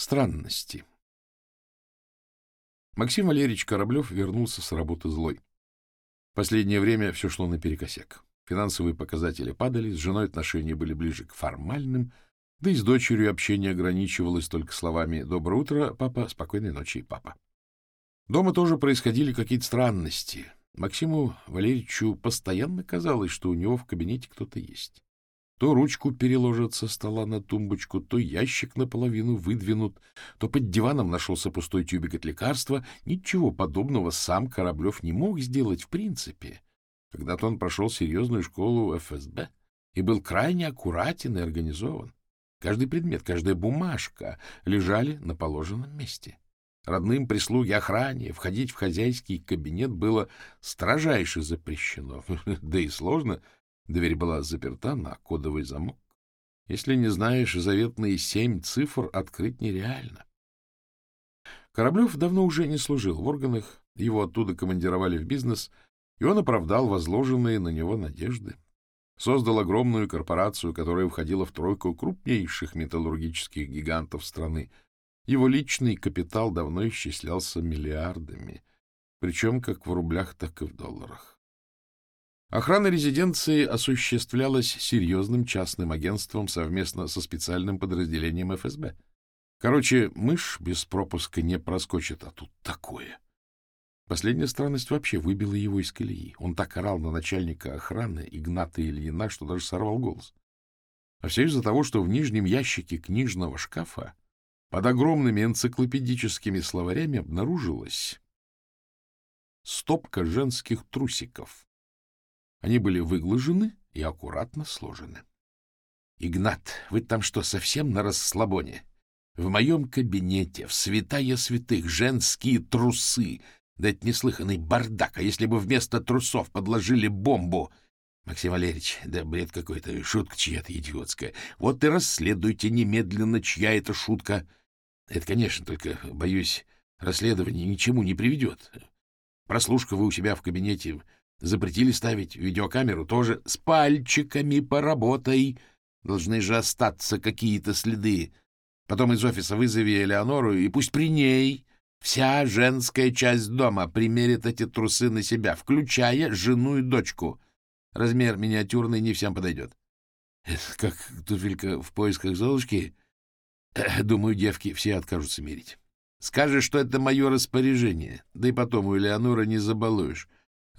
Странности. Максим Валерьевич Кораблев вернулся с работы злой. Последнее время все шло наперекосяк. Финансовые показатели падали, с женой отношения были ближе к формальным, да и с дочерью общение ограничивалось только словами «Доброе утро, папа, спокойной ночи, папа». Дома тоже происходили какие-то странности. Максиму Валерьевичу постоянно казалось, что у него в кабинете кто-то есть. То ручку переложат со стола на тумбочку, то ящик наполовину выдвинут, то под диваном нашелся пустой тюбик от лекарства. Ничего подобного сам Кораблев не мог сделать в принципе. Когда-то он прошел серьезную школу ФСБ и был крайне аккуратен и организован. Каждый предмет, каждая бумажка лежали на положенном месте. Родным прислуги охране входить в хозяйский кабинет было строжайше запрещено. Да и сложно — Дверь была заперта на кодовый замок. Если не знаешь заветные семь цифр, открыть нереально. Кораблев давно уже не служил в органах, его оттуда командировали в бизнес, и он оправдал возложенные на него надежды. Создал огромную корпорацию, которая входила в тройку крупнейших металлургических гигантов страны. Его личный капитал давно исчислялся миллиардами, причем как в рублях, так и в долларах. Охрана резиденции осуществлялась серьезным частным агентством совместно со специальным подразделением ФСБ. Короче, мышь без пропуска не проскочит, а тут такое. Последняя странность вообще выбила его из колеи. Он так орал на начальника охраны Игната Ильина, что даже сорвал голос. А все из-за того, что в нижнем ящике книжного шкафа под огромными энциклопедическими словарями обнаружилась стопка женских трусиков они были выглажены и аккуратно сложены. — Игнат, вы там что, совсем на расслабоне? В моем кабинете, в святая святых, женские трусы. Да это неслыханный бардак, а если бы вместо трусов подложили бомбу... Максим Валерьевич, да бред какой-то, шутка чья-то идиотская. Вот и расследуйте немедленно, чья это шутка. Это, конечно, только, боюсь, расследование ничему не приведет. Прослушка вы у себя в кабинете Запретили ставить видеокамеру тоже. С пальчиками поработай. Должны же остаться какие-то следы. Потом из офиса вызови Элеонору, и пусть при ней вся женская часть дома примерит эти трусы на себя, включая жену и дочку. Размер миниатюрный не всем подойдет. Как туфелька в поисках Золушки? Думаю, девки все откажутся мерить. Скажешь, что это мое распоряжение. Да и потом у Элеонора не забалуешь.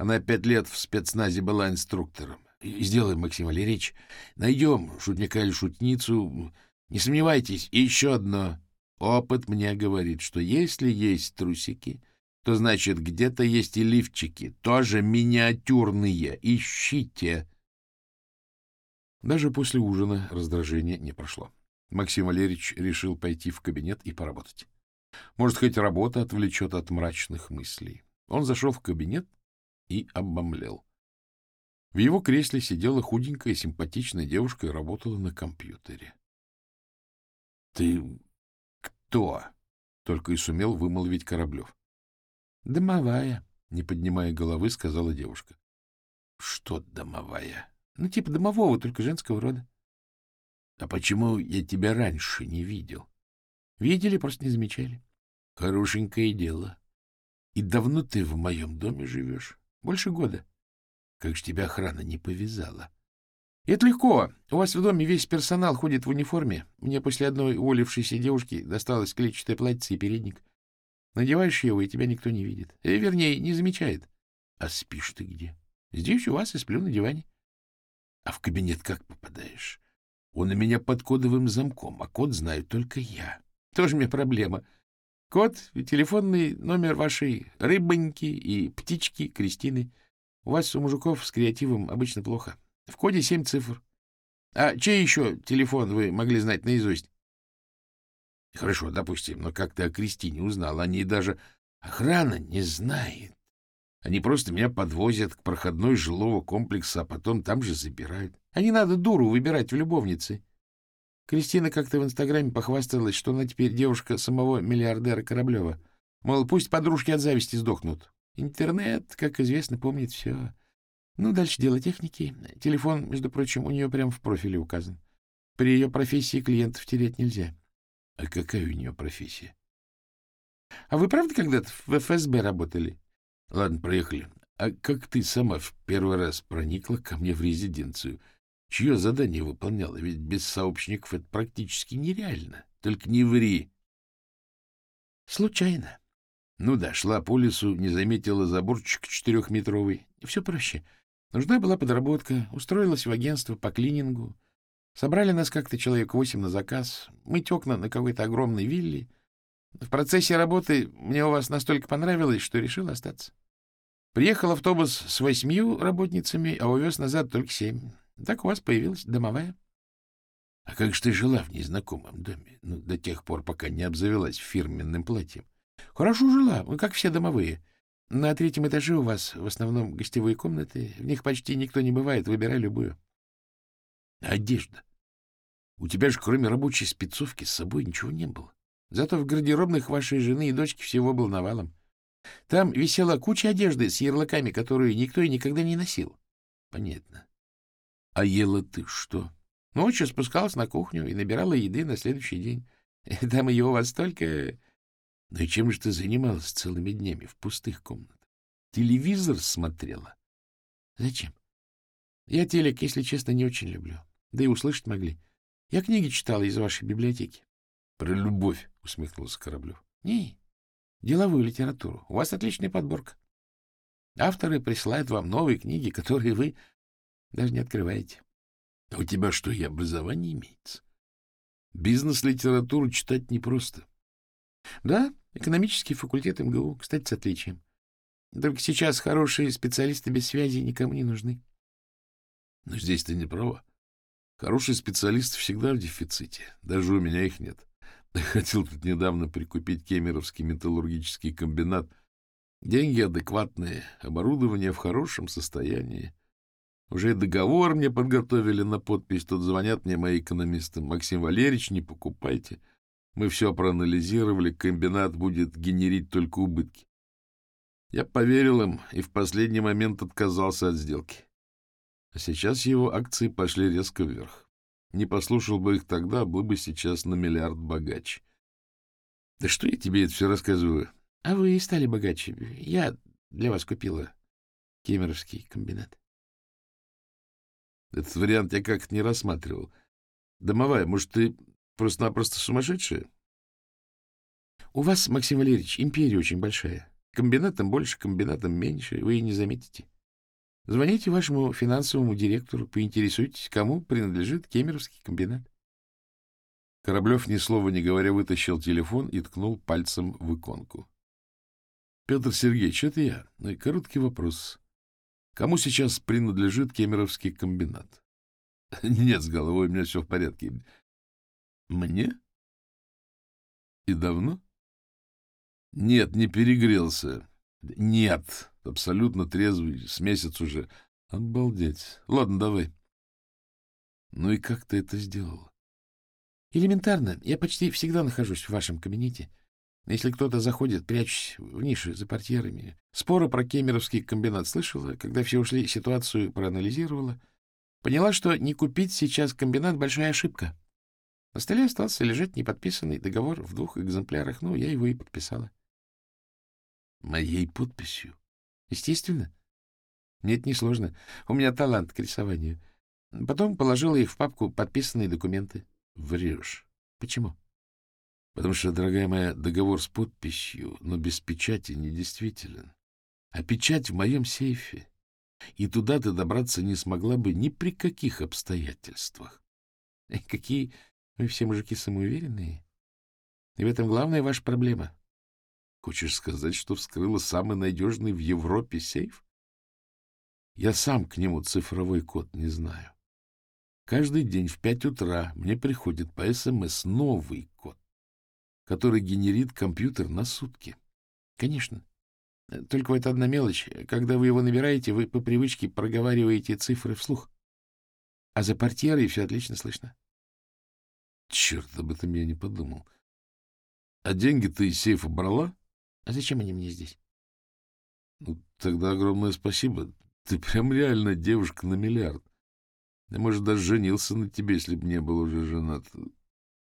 Она пять лет в спецназе была инструктором. Сделаем, Максим Валерьевич. Найдем шутника или шутницу. Не сомневайтесь. И еще одно. Опыт мне говорит, что если есть трусики, то значит где-то есть и лифчики, тоже миниатюрные. Ищите. Даже после ужина раздражение не прошло. Максим Валерьевич решил пойти в кабинет и поработать. Может, хоть работа отвлечет от мрачных мыслей. Он зашел в кабинет и обомлел. В его кресле сидела худенькая, симпатичная девушка и работала на компьютере. — Ты кто? — только и сумел вымолвить Кораблев. — Домовая, — не поднимая головы, сказала девушка. — Что домовая? — Ну, типа домового, только женского рода. — А почему я тебя раньше не видел? — Видели, просто не замечали. — Хорошенькое дело. И давно ты в моем доме живешь? Больше года. Как же тебя охрана не повязала? Это легко. У вас в доме весь персонал ходит в униформе. Мне после одной уволившейся девушки досталось клетчатое платье и передник. Надеваешь его, и тебя никто не видит. Э, вернее, не замечает. А спишь ты где? Здесь у вас и сплю на диване. А в кабинет как попадаешь? Он у меня под кодовым замком, а код знаю только я. Тоже мне проблема. — Код и телефонный номер вашей рыбоньки и птички Кристины. У вас у мужиков с креативом обычно плохо. В коде семь цифр. А чей еще телефон вы могли знать наизусть? Хорошо, допустим, но как ты о Кристине узнал? Они даже охрана не знает. Они просто меня подвозят к проходной жилого комплекса, а потом там же забирают. А не надо дуру выбирать в любовнице. Кристина как-то в Инстаграме похвасталась, что она теперь девушка самого миллиардера Кораблева. Мол, пусть подружки от зависти сдохнут. Интернет, как известно, помнит все. Ну, дальше дело техники. Телефон, между прочим, у нее прямо в профиле указан. При ее профессии клиентов терять нельзя. А какая у нее профессия? — А вы правда когда-то в ФСБ работали? — Ладно, проехали. А как ты сама в первый раз проникла ко мне в резиденцию? Чье задание выполняла? Ведь без сообщников это практически нереально. Только не ври. — Случайно. Ну да, шла по лесу, не заметила заборчик четырехметровый. Все проще. Нужна была подработка, устроилась в агентство по клинингу. Собрали нас как-то человек восемь на заказ, мыть окна на какой-то огромной вилле. В процессе работы мне у вас настолько понравилось, что решил остаться. Приехал автобус с восьмью работницами, а увез назад только семь. Так у вас появилась домовая. — А как же ты жила в незнакомом доме? Ну, до тех пор, пока не обзавелась фирменным платьем. — Хорошо жила, ну, как все домовые. На третьем этаже у вас в основном гостевые комнаты. В них почти никто не бывает, выбирай любую. — Одежда. У тебя же кроме рабочей спецовки с собой ничего не было. Зато в гардеробных вашей жены и дочки всего был навалом. Там висела куча одежды с ярлыками, которую никто и никогда не носил. — Понятно. — А ела ты что? Ночью спускалась на кухню и набирала еды на следующий день. Там ее у вас столько... Ну и чем же ты занималась целыми днями в пустых комнатах? Телевизор смотрела? Зачем? Я телек, если честно, не очень люблю. Да и услышать могли. Я книги читала из вашей библиотеки. Про любовь, усмехнулся Кораблев. Не, деловую литературу. У вас отличная подборка. Авторы присылают вам новые книги, которые вы даже не открываете. А у тебя что, и образование имеется? Бизнес-литературу читать непросто. Да, экономический факультет МГУ, кстати, с отличием. Только сейчас хорошие специалисты без связи никому не нужны. Но здесь ты не права. Хорошие специалисты всегда в дефиците. Даже у меня их нет. Хотел тут недавно прикупить Кемеровский металлургический комбинат. Деньги адекватные, оборудование в хорошем состоянии. Уже и договор мне подготовили на подпись. Тут звонят мне мои экономисты. Максим Валерьевич, не покупайте. Мы все проанализировали, комбинат будет генерить только убытки. Я поверил им и в последний момент отказался от сделки. А сейчас его акции пошли резко вверх. Не послушал бы их тогда, был бы сейчас на миллиард богаче. Да что я тебе это все рассказываю? А вы и стали богаче. Я для вас купила Кемеровский комбинат. Этот вариант я как-то не рассматривал. Домовая, может, ты просто-напросто сумасшедшая? У вас, Максим Валерьевич, империя очень большая. Комбинатом больше, комбинатом меньше. Вы и не заметите. Звоните вашему финансовому директору, поинтересуйтесь, кому принадлежит Кемеровский комбинат. Кораблев, ни слова не говоря, вытащил телефон и ткнул пальцем в иконку. — Петр Сергеевич, это я. Ну короткий вопрос. Кому сейчас принадлежит Кемеровский комбинат? — Нет, с головой у меня все в порядке. — Мне? — И давно? — Нет, не перегрелся. — Нет, абсолютно трезвый, с месяц уже. Обалдеть. Ладно, давай. — Ну и как ты это сделал? — Элементарно. Я почти всегда нахожусь в вашем кабинете. Если кто-то заходит, прячусь в нише за портьерами. Споры про кемеровский комбинат слышала, когда все ушли, ситуацию проанализировала. Поняла, что не купить сейчас комбинат — большая ошибка. На столе остался лежать неподписанный договор в двух экземплярах. Ну, я его и подписала. — Моей подписью? — Естественно. Нет, не сложно. У меня талант к рисованию. Потом положила их в папку «Подписанные документы». — Врешь. — Почему? Потому что, дорогая моя, договор с подписью, но без печати недействителен. А печать в моем сейфе. И туда ты добраться не смогла бы ни при каких обстоятельствах. Какие вы все мужики самоуверенные. И в этом главная ваша проблема. Хочешь сказать, что вскрыла самый надежный в Европе сейф? Я сам к нему цифровой код не знаю. Каждый день в пять утра мне приходит по СМС новый код который генерит компьютер на сутки. Конечно. Только вот одна мелочь. Когда вы его набираете, вы по привычке проговариваете цифры вслух. А за портьерой все отлично слышно. Черт, об этом я не подумал. А деньги ты из сейфа брала? А зачем они мне здесь? Ну, тогда огромное спасибо. Ты прям реально девушка на миллиард. Я, может, даже женился на тебе, если бы не был уже женат.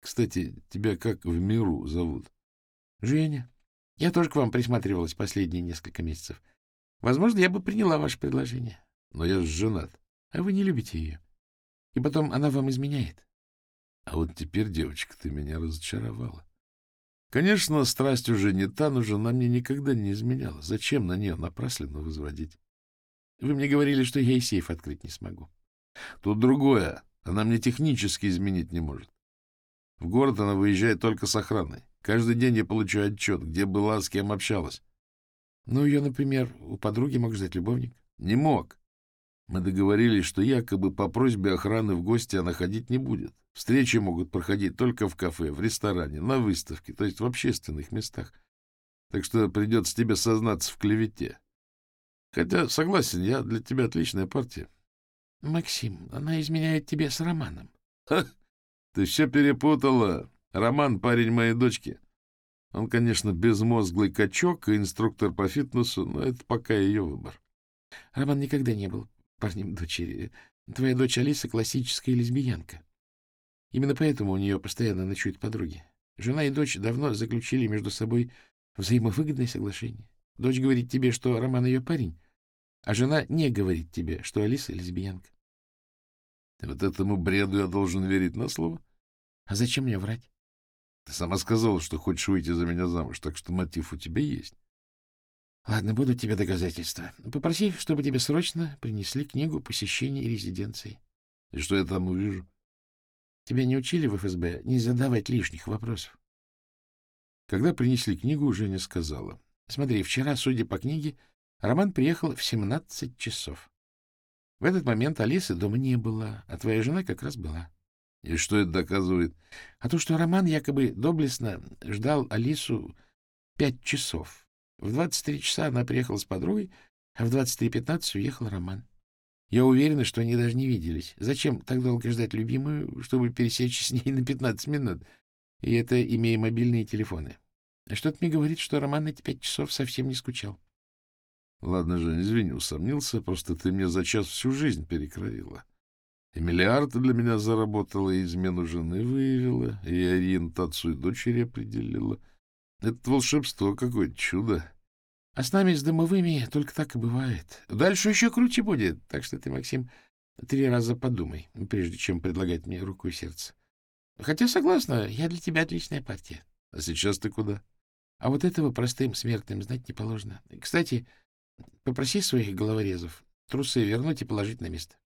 Кстати, тебя как в миру зовут? — Женя. Я тоже к вам присматривалась последние несколько месяцев. Возможно, я бы приняла ваше предложение. Но я же женат. А вы не любите ее. И потом она вам изменяет. А вот теперь, девочка, ты меня разочаровала. Конечно, страсть уже не та, но жена мне никогда не изменяла. Зачем на нее напрасленно возводить? Вы мне говорили, что я и сейф открыть не смогу. Тут другое. Она мне технически изменить не может. В город она выезжает только с охраной. Каждый день я получаю отчет, где была, с кем общалась. Ну, ее, например, у подруги мог ждать любовник. Не мог. Мы договорились, что якобы по просьбе охраны в гости она ходить не будет. Встречи могут проходить только в кафе, в ресторане, на выставке, то есть в общественных местах. Так что придется тебе сознаться в клевете. Хотя, согласен, я для тебя отличная партия. — Максим, она изменяет тебе с Романом. — Ха! Ты все перепутала. Роман — парень моей дочки. Он, конечно, безмозглый качок и инструктор по фитнесу, но это пока ее выбор. Роман никогда не был парнем дочери. Твоя дочь Алиса — классическая лесбиянка. Именно поэтому у нее постоянно ночуют подруги. Жена и дочь давно заключили между собой взаимовыгодное соглашение. Дочь говорит тебе, что Роман ее парень, а жена не говорит тебе, что Алиса лесбиянка. Вот этому бреду я должен верить на слово? А зачем мне врать? Ты сама сказала, что хочешь выйти за меня замуж, так что мотив у тебя есть. Ладно, будут тебе доказательства. Попроси, чтобы тебе срочно принесли книгу посещения резиденции. И что я там увижу? Тебя не учили в ФСБ не задавать лишних вопросов? Когда принесли книгу, Женя сказала. Смотри, вчера, судя по книге, Роман приехал в 17 часов. В этот момент Алисы дома не было, а твоя жена как раз была. И что это доказывает? А то, что Роман якобы доблестно ждал Алису пять часов. В 23 часа она приехала с подругой, а в 23.15 уехал Роман. Я уверена, что они даже не виделись. Зачем так долго ждать любимую, чтобы пересечь с ней на 15 минут? И это имея мобильные телефоны. Что-то мне говорит, что Роман эти пять часов совсем не скучал. — Ладно, Жень, извини, усомнился. Просто ты мне за час всю жизнь перекроила. И миллиард для меня заработала, и измену жены выявила, и ориентацию дочери определила. Это волшебство, какое чудо. А с нами, с домовыми, только так и бывает. Дальше еще круче будет. Так что ты, Максим, три раза подумай, прежде чем предлагать мне руку и сердце. Хотя, согласна, я для тебя отличная партия. А сейчас ты куда? А вот этого простым смертным знать не положено. Кстати, попроси своих головорезов трусы вернуть и положить на место.